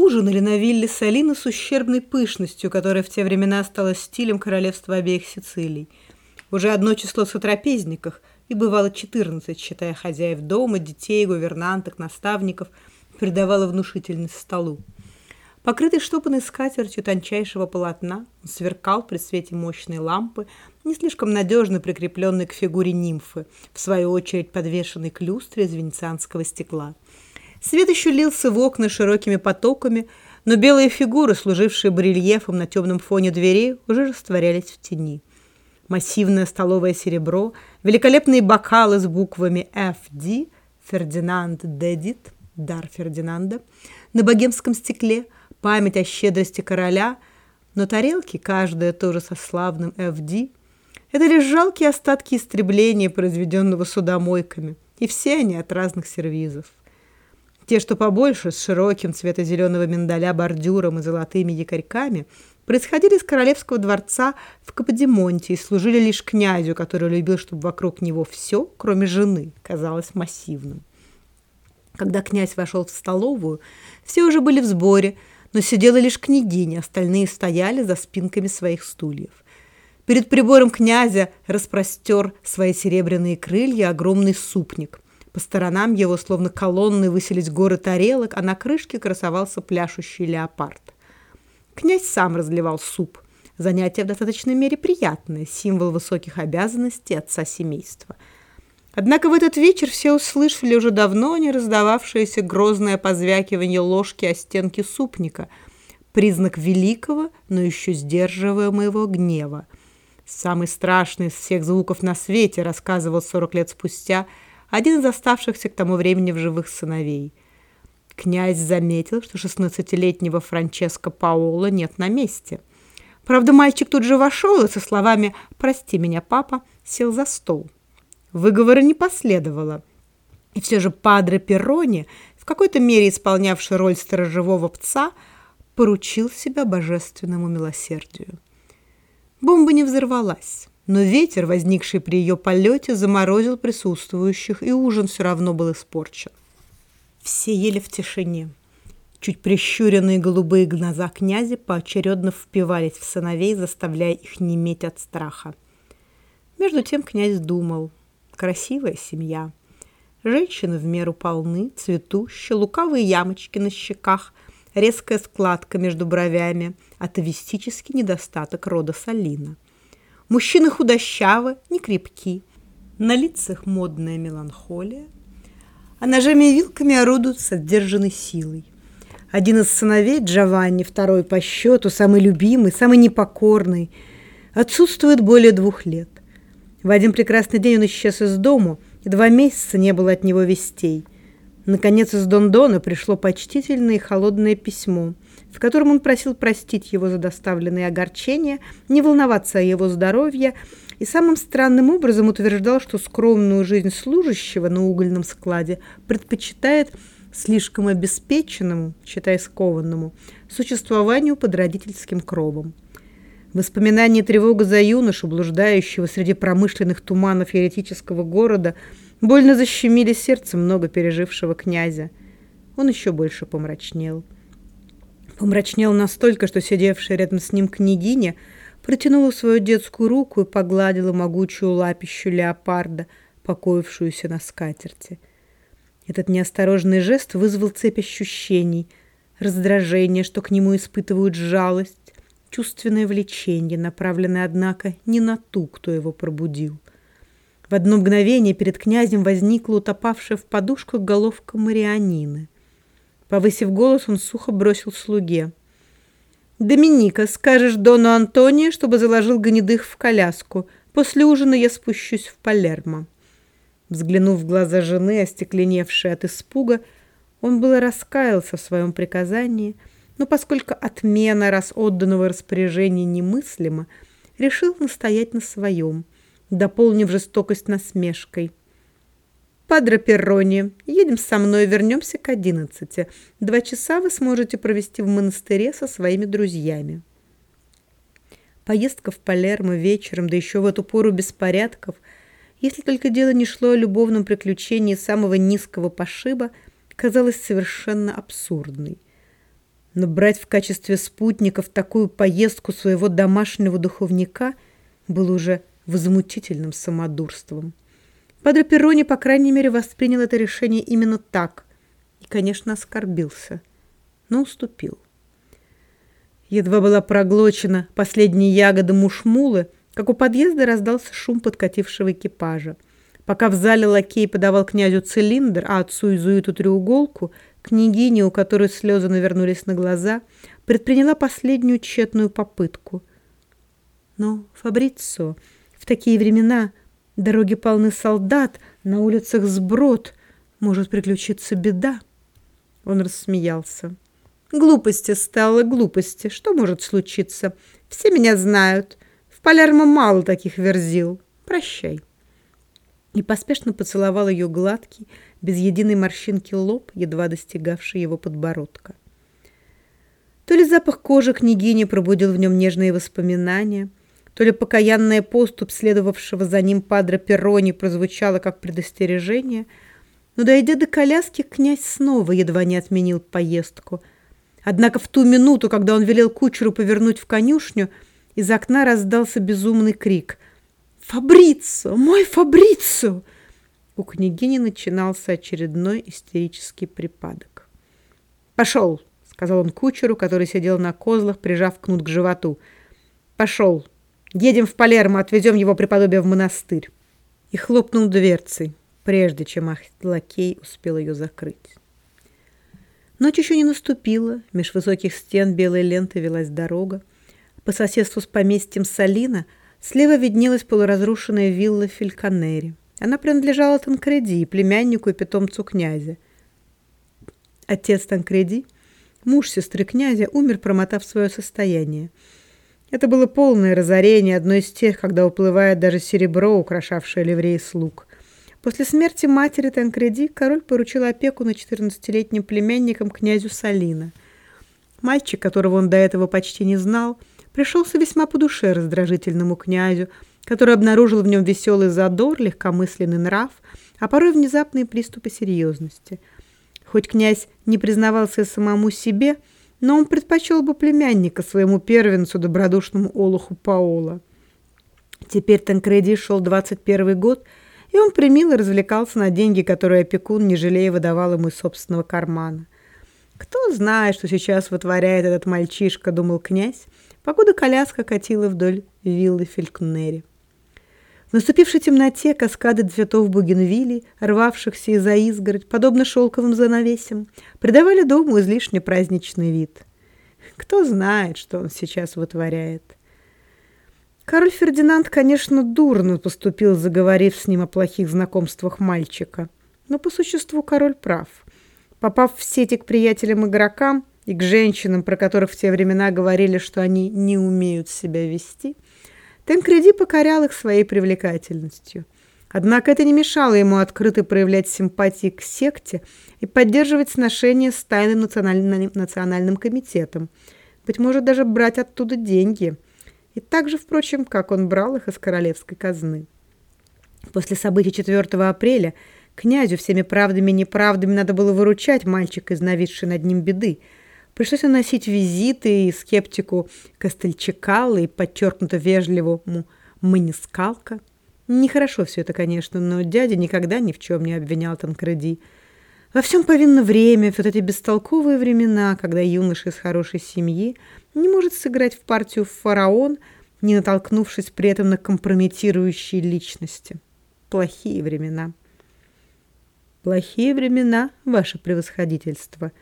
ужинали на вилле Салина с ущербной пышностью, которая в те времена стала стилем королевства обеих Сицилий. Уже одно число сотрапезников, и бывало 14, считая хозяев дома, детей, гувернанток, наставников, придавало внушительность столу. Покрытый штопанной скатертью тончайшего полотна, он сверкал при свете мощной лампы, не слишком надежно прикрепленной к фигуре нимфы, в свою очередь подвешенной к люстре из венецианского стекла. Свет еще лился в окна широкими потоками, но белые фигуры, служившие барельефом на темном фоне дверей, уже растворялись в тени. Массивное столовое серебро, великолепные бокалы с буквами «Ф.Д.», «Фердинанд Дедит», «Дар Фердинанда», на богемском стекле – память о щедрости короля, но тарелки, каждая тоже со славным «ФД», это лишь жалкие остатки истребления, произведенного судомойками, и все они от разных сервизов. Те, что побольше, с широким цветозеленого миндаля бордюром и золотыми якорьками, происходили из королевского дворца в Каподимонте и служили лишь князю, который любил, чтобы вокруг него все, кроме жены, казалось массивным. Когда князь вошел в столовую, все уже были в сборе – но сидела лишь княгиня, остальные стояли за спинками своих стульев. Перед прибором князя распростер свои серебряные крылья огромный супник. По сторонам его, словно колонны, высились горы тарелок, а на крышке красовался пляшущий леопард. Князь сам разливал суп. Занятие в достаточной мере приятное, символ высоких обязанностей отца семейства – Однако в этот вечер все услышали уже давно не раздававшееся грозное позвякивание ложки о стенки супника, признак великого, но еще сдерживаемого гнева. Самый страшный из всех звуков на свете, рассказывал сорок лет спустя один из оставшихся к тому времени в живых сыновей. Князь заметил, что шестнадцатилетнего Франческо Паоло нет на месте. Правда, мальчик тут же вошел и со словами «Прости меня, папа», сел за стол. Выговора не последовало. И все же Падре Перрони, в какой-то мере исполнявший роль сторожевого пца, поручил себя божественному милосердию. Бомба не взорвалась, но ветер, возникший при ее полете, заморозил присутствующих, и ужин все равно был испорчен. Все ели в тишине. Чуть прищуренные голубые глаза князя поочередно впивались в сыновей, заставляя их неметь от страха. Между тем князь думал – красивая семья. Женщины в меру полны, цветущие, лукавые ямочки на щеках, резкая складка между бровями, атовистический недостаток рода Салина. Мужчины худощавы, не крепки, на лицах модная меланхолия, а ножами и вилками орудуют с отдержанной силой. Один из сыновей, Джованни, второй по счету, самый любимый, самый непокорный, отсутствует более двух лет. В один прекрасный день он исчез из дому, и два месяца не было от него вестей. Наконец из Дондона пришло почтительное и холодное письмо, в котором он просил простить его за доставленные огорчения, не волноваться о его здоровье и самым странным образом утверждал, что скромную жизнь служащего на угольном складе предпочитает слишком обеспеченному, считай скованному, существованию под родительским кровом. Воспоминания тревога за юношу, блуждающего среди промышленных туманов еретического города, больно защемили сердце много пережившего князя. Он еще больше помрачнел. Помрачнел настолько, что сидевшая рядом с ним княгиня протянула свою детскую руку и погладила могучую лапищу леопарда, покоившуюся на скатерти. Этот неосторожный жест вызвал цепь ощущений, раздражение, что к нему испытывают жалость, чувственное влечение, направленное, однако, не на ту, кто его пробудил. В одно мгновение перед князем возникла утопавшая в подушках головка Марианины. Повысив голос, он сухо бросил слуге. «Доминика, скажешь Дону Антонио, чтобы заложил гнедых в коляску. После ужина я спущусь в Палермо». Взглянув в глаза жены, остекленевшей от испуга, он было раскаялся в своем приказании – но поскольку отмена раз отданного распоряжения немыслима, решил настоять на своем, дополнив жестокость насмешкой. «Падре Перрони, едем со мной, вернемся к одиннадцати. Два часа вы сможете провести в монастыре со своими друзьями». Поездка в Палермо вечером, да еще в эту пору беспорядков, если только дело не шло о любовном приключении самого низкого пошиба, казалась совершенно абсурдной – Но брать в качестве спутников такую поездку своего домашнего духовника было уже возмутительным самодурством. Падре Перрони, по крайней мере, воспринял это решение именно так и, конечно, оскорбился, но уступил. Едва была проглочена последняя ягода мушмулы, как у подъезда раздался шум подкатившего экипажа. Пока в зале лакей подавал князю цилиндр, а отцу Изуиту треуголку, княгиня, у которой слезы навернулись на глаза, предприняла последнюю тщетную попытку. Но Фабрицо в такие времена дороги полны солдат, на улицах сброд, может приключиться беда. Он рассмеялся. Глупости стало, глупости. Что может случиться? Все меня знают. В Палермо мало таких верзил. Прощай. И поспешно поцеловал ее гладкий, без единой морщинки лоб, едва достигавший его подбородка. То ли запах кожи княгини пробудил в нем нежные воспоминания, то ли покаянная поступь следовавшего за ним падра Перрони прозвучала как предостережение, но, дойдя до коляски, князь снова едва не отменил поездку – Однако в ту минуту, когда он велел кучеру повернуть в конюшню, из окна раздался безумный крик. «Фабрицо! Мой Фабрицо!» У княгини начинался очередной истерический припадок. «Пошел!» — сказал он кучеру, который сидел на козлах, прижав кнут к животу. «Пошел! Едем в Палермо, отвезем его преподобие в монастырь!» И хлопнул дверцей, прежде чем лакей успел ее закрыть. Ночь еще не наступила, меж высоких стен белой ленты велась дорога. По соседству с поместьем Салина слева виднелась полуразрушенная вилла Фильканери. Она принадлежала Танкреди, племяннику и питомцу князя. Отец Танкреди, муж сестры князя, умер, промотав свое состояние. Это было полное разорение, одно из тех, когда уплывает даже серебро, украшавшее ливреи слуг. После смерти матери Танкреди король поручил опеку над 14-летним племянником князю Салина. Мальчик, которого он до этого почти не знал, пришелся весьма по душе раздражительному князю, который обнаружил в нем веселый задор, легкомысленный нрав, а порой внезапные приступы серьезности. Хоть князь не признавался самому себе, но он предпочел бы племянника своему первенцу, добродушному олуху Паола. Теперь Танкреди шел 21 год – и он примил и развлекался на деньги, которые опекун, не жалея, выдавал ему из собственного кармана. «Кто знает, что сейчас вытворяет этот мальчишка», — думал князь, покуда коляска катила вдоль виллы Фелькнери. В наступившей темноте каскады цветов бугенвилли, рвавшихся из-за изгородь, подобно шелковым занавесям, придавали дому излишне праздничный вид. Кто знает, что он сейчас вытворяет. Король Фердинанд, конечно, дурно поступил, заговорив с ним о плохих знакомствах мальчика. Но по существу король прав. Попав в сети к приятелям-игрокам и к женщинам, про которых в те времена говорили, что они не умеют себя вести, Тенкреди покорял их своей привлекательностью. Однако это не мешало ему открыто проявлять симпатии к секте и поддерживать сношения с тайным национальным, национальным комитетом. Быть может, даже брать оттуда деньги – и так же, впрочем, как он брал их из королевской казны. После событий 4 апреля князю всеми правдами и неправдами надо было выручать мальчика из нависшей над ним беды. Пришлось наносить визиты и скептику Костельчакала и подчеркнуто вежливому Манискалка. Нехорошо все это, конечно, но дядя никогда ни в чем не обвинял Танкреди. Во всем повинно время, вот эти бестолковые времена, когда юноша из хорошей семьи не может сыграть в партию фараон, не натолкнувшись при этом на компрометирующие личности. Плохие времена. Плохие времена, ваше превосходительство.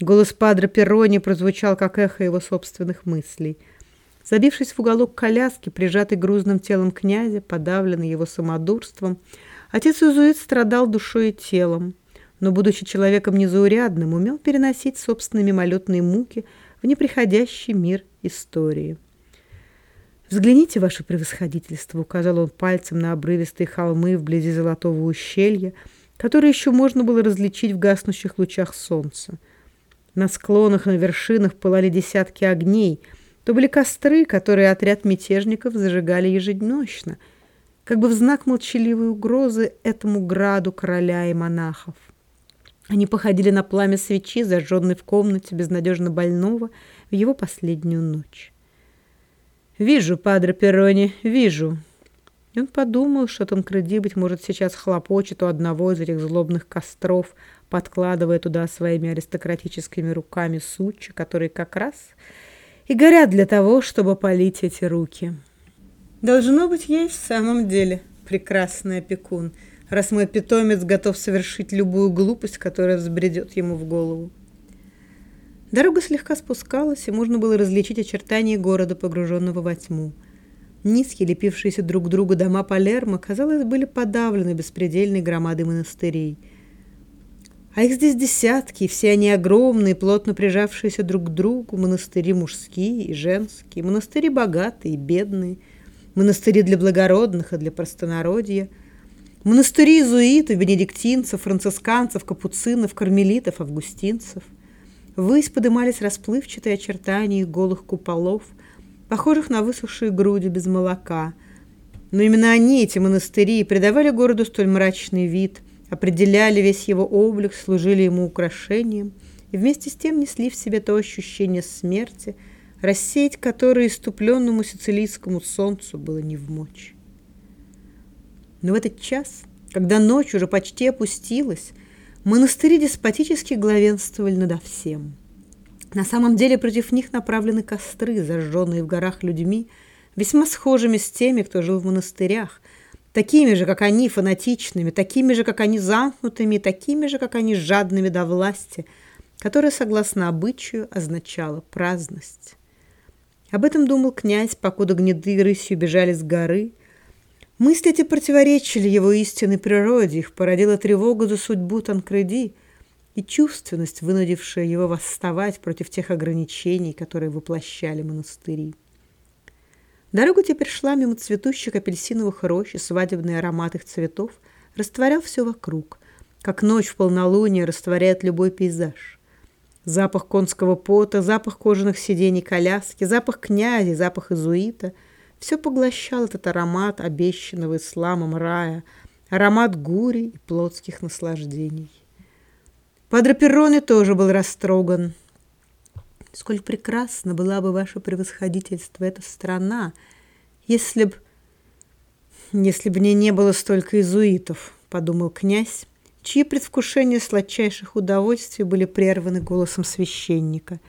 Голос падре Перрони прозвучал, как эхо его собственных мыслей. Забившись в уголок коляски, прижатый грузным телом князя, подавленный его самодурством, отец Изуит страдал душой и телом но, будучи человеком незаурядным, умел переносить собственные мимолетные муки в неприходящий мир истории. «Взгляните, ваше превосходительство», — указал он пальцем на обрывистые холмы вблизи Золотого ущелья, которые еще можно было различить в гаснущих лучах солнца. На склонах, на вершинах пылали десятки огней. То были костры, которые отряд мятежников зажигали ежедневно, как бы в знак молчаливой угрозы этому граду короля и монахов. Они походили на пламя свечи, зажженной в комнате безнадежно больного в его последнюю ночь. «Вижу, падре Перрони, вижу». И он подумал, что Танкреди, быть может, сейчас хлопочет у одного из этих злобных костров, подкладывая туда своими аристократическими руками сучи, которые как раз и горят для того, чтобы полить эти руки. Должно быть, ей в самом деле прекрасный опекун – раз мой питомец готов совершить любую глупость, которая взбредет ему в голову. Дорога слегка спускалась, и можно было различить очертания города, погруженного во тьму. Низкие, лепившиеся друг к другу дома Палермо, казалось, были подавлены беспредельной громадой монастырей. А их здесь десятки, все они огромные, плотно прижавшиеся друг к другу, монастыри мужские и женские, монастыри богатые и бедные, монастыри для благородных и для простонародья – Монастыри иезуитов, бенедиктинцев, францисканцев, капуцинов, кармелитов, августинцев. Ввысь подымались расплывчатые очертания их голых куполов, похожих на высохшие груди без молока. Но именно они, эти монастыри, придавали городу столь мрачный вид, определяли весь его облик, служили ему украшением и вместе с тем несли в себе то ощущение смерти, рассеять которое иступленному сицилийскому солнцу было не в мочь. Но в этот час, когда ночь уже почти опустилась, монастыри деспотически главенствовали надо всем. На самом деле против них направлены костры, зажженные в горах людьми, весьма схожими с теми, кто жил в монастырях, такими же, как они, фанатичными, такими же, как они, замкнутыми, такими же, как они, жадными до власти, которая, согласно обычаю, означала праздность. Об этом думал князь, покуда гнеды рысью бежали с горы – Мысли эти противоречили его истинной природе, их породила тревога за судьбу Танкреди и чувственность, вынудившая его восставать против тех ограничений, которые воплощали монастыри. Дорога теперь шла мимо цветущих апельсиновых рощ, и свадебный аромат их цветов растворял все вокруг, как ночь в полнолуние растворяет любой пейзаж. Запах конского пота, запах кожаных сидений коляски, запах князя, запах изуита — все поглощал этот аромат обещанного исламом рая, аромат гури и плотских наслаждений. Падре Перроне тоже был растроган. Сколь прекрасно была бы ваше превосходительство, эта страна, если б... Если бы мне не было столько изуитов, подумал князь, чьи предвкушения сладчайших удовольствий были прерваны голосом священника.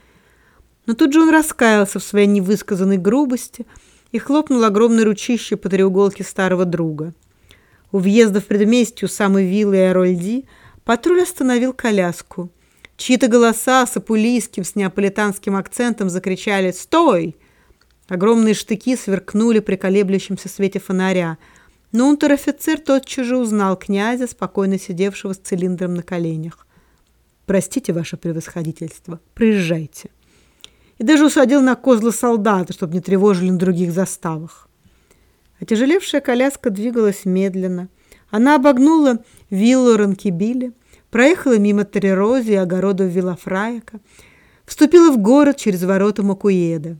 Но тут же он раскаялся в своей невысказанной грубости – и хлопнул огромной ручище по треуголке старого друга. У въезда в предместью самой виллы Эрольди патруль остановил коляску. Чьи-то голоса с апулийским, с неаполитанским акцентом закричали «Стой!». Огромные штыки сверкнули при колеблющемся свете фонаря, но унтер-офицер тотчас же узнал князя, спокойно сидевшего с цилиндром на коленях. «Простите, ваше превосходительство, проезжайте» и даже усадил на козлы солдата, чтобы не тревожили на других заставах. Отяжелевшая коляска двигалась медленно. Она обогнула виллу Ранкибили, проехала мимо Терерози и огородов Вилафраека, вступила в город через ворота Макуеда.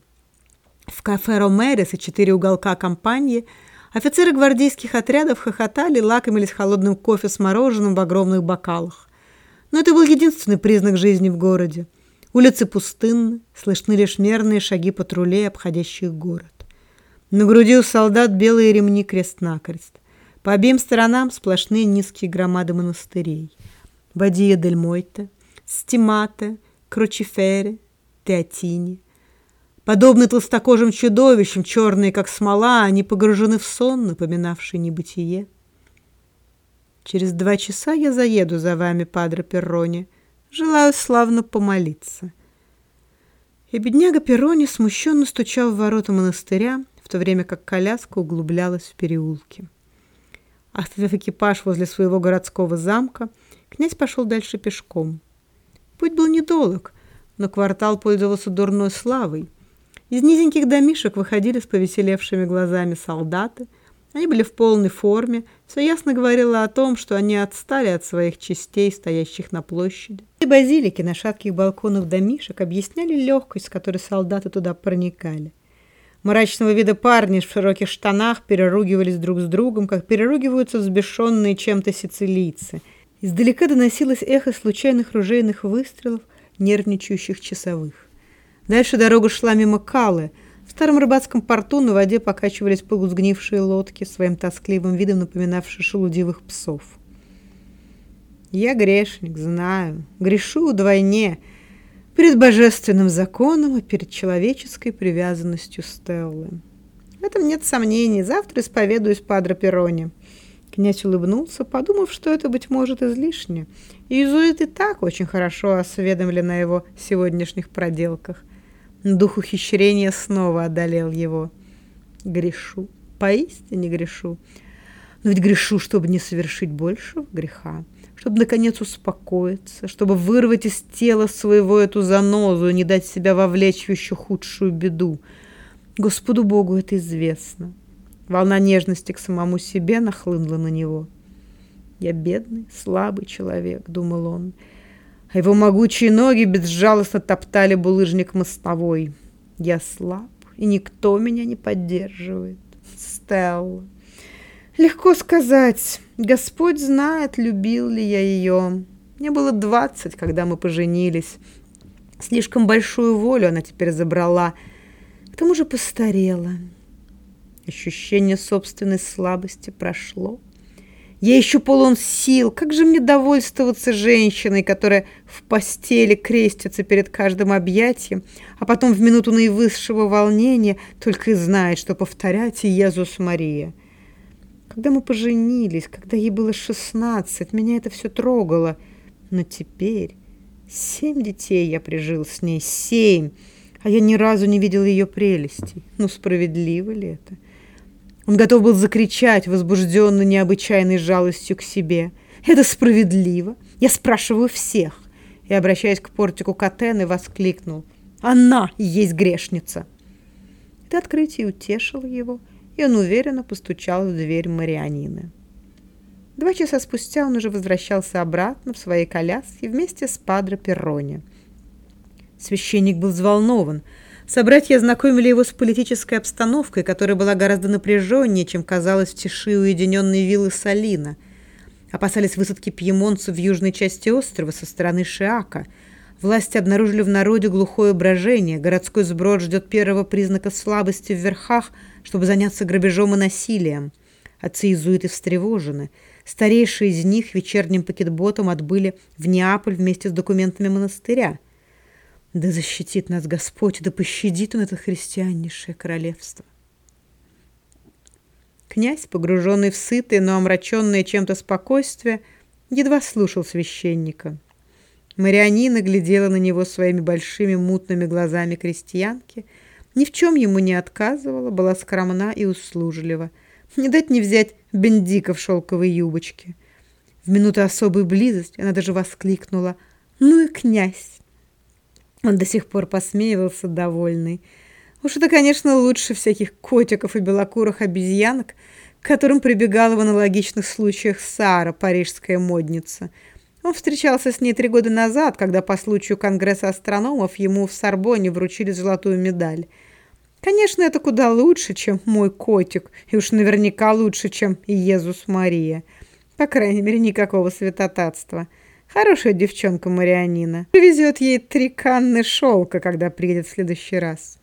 В кафе «Ромерес» и четыре уголка компании офицеры гвардейских отрядов хохотали, лакомились холодным кофе с мороженым в огромных бокалах. Но это был единственный признак жизни в городе. Улицы пустынны, слышны лишь мерные шаги патрулей, обходящих город. На груди у солдат белые ремни крест-накрест. По обеим сторонам сплошные низкие громады монастырей. Бадия дель Мойте, Стимата, Кручифере, Театини. Подобные толстокожим чудовищам, черные, как смола, они погружены в сон, напоминавший небытие. Через два часа я заеду за вами, падре Перрони, Желаю славно помолиться. И бедняга Перрони смущенно стучал в ворота монастыря, в то время как коляска углублялась в переулке. Оставив экипаж возле своего городского замка, князь пошел дальше пешком. Путь был недолг, но квартал пользовался дурной славой. Из низеньких домишек выходили с повеселевшими глазами солдаты – они были в полной форме, все ясно говорило о том, что они отстали от своих частей, стоящих на площади. И базилики на шатких балконах домишек объясняли легкость, с которой солдаты туда проникали. Мрачного вида парни в широких штанах переругивались друг с другом, как переругиваются взбешенные чем-то сицилийцы. Издалека доносилось эхо случайных ружейных выстрелов нервничающих часовых. Дальше дорога шла мимо Калы. В старом рыбацком порту на воде покачивались полусгнившие лодки, своим тоскливым видом напоминавшие шелудивых псов. Я грешник, знаю, грешу вдвойне перед божественным законом и перед человеческой привязанностью Стеллы. В этом нет сомнений. Завтра исповедуюсь Падре Перроне. Князь улыбнулся, подумав, что это, быть может, излишне. Иезуит и так очень хорошо осведомлен о его сегодняшних проделках. Дух ухищрения снова одолел его. Грешу, поистине грешу. Но ведь грешу, чтобы не совершить большего греха, чтобы, наконец, успокоиться, чтобы вырвать из тела своего эту занозу не дать себя вовлечь в еще худшую беду. Господу Богу это известно. Волна нежности к самому себе нахлынула на него. «Я бедный, слабый человек», — думал он, а его могучие ноги безжалостно топтали булыжник мостовой. «Я слаб, и никто меня не поддерживает. Стелла». Легко сказать. Господь знает, любил ли я ее. Мне было двадцать, когда мы поженились. Слишком большую волю она теперь забрала. К тому же постарела. Ощущение собственной слабости прошло. Я еще полон сил. Как же мне довольствоваться женщиной, которая в постели крестится перед каждым объятием, а потом в минуту наивысшего волнения только и знает, что повторять «Иезус Мария». Когда мы поженились, когда ей было шестнадцать, меня это все трогало. Но теперь семь детей я прижил с ней, семь, а я ни разу не видел ее прелестей. Ну, справедливо ли это? Он готов был закричать, возбужденный необычайной жалостью к себе. «Это справедливо! Я спрашиваю всех!» И, обращаясь к портику Катены, воскликнул. «Она есть грешница!» Это открытие утешило его, и он уверенно постучал в дверь Марианины. Два часа спустя он уже возвращался обратно в своей коляске вместе с Падро Перроне. Священник был взволнован – Собратья знакомили его с политической обстановкой, которая была гораздо напряженнее, чем казалось в тиши уединенной виллы Салина. Опасались высадки пьемонцев в южной части острова со стороны Шиака. Власти обнаружили в народе глухое брожение. Городской сброд ждет первого признака слабости в верхах, чтобы заняться грабежом и насилием. Отцы иезуиты встревожены. Старейшие из них вечерним пакетботом отбыли в Неаполь вместе с документами монастыря – да защитит нас Господь, да пощадит Он это христианнейшее королевство. Князь, погруженный в сытое, но омраченное чем-то спокойствие, едва слушал священника. Марианина глядела на него своими большими мутными глазами крестьянки, ни в чем ему не отказывала, была скромна и услужлива. Не дать не взять бендика в шелковой юбочке. В минуту особой близости она даже воскликнула «Ну и князь!» Он до сих пор посмеивался, довольный. Уж это, конечно, лучше всяких котиков и белокурых обезьянок, к которым прибегала в аналогичных случаях Сара, парижская модница. Он встречался с ней три года назад, когда по случаю Конгресса астрономов ему в Сорбоне вручили золотую медаль. Конечно, это куда лучше, чем мой котик, и уж наверняка лучше, чем Иезус Мария. По крайней мере, никакого святотатства. Хорошая девчонка Марианина. Привезет ей три канны шелка, когда приедет в следующий раз.